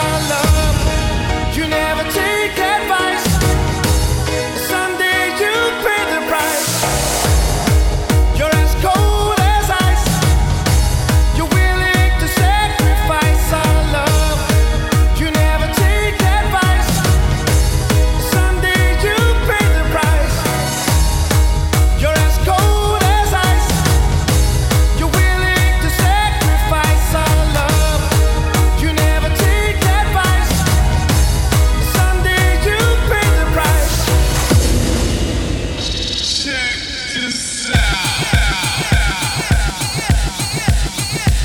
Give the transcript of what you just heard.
love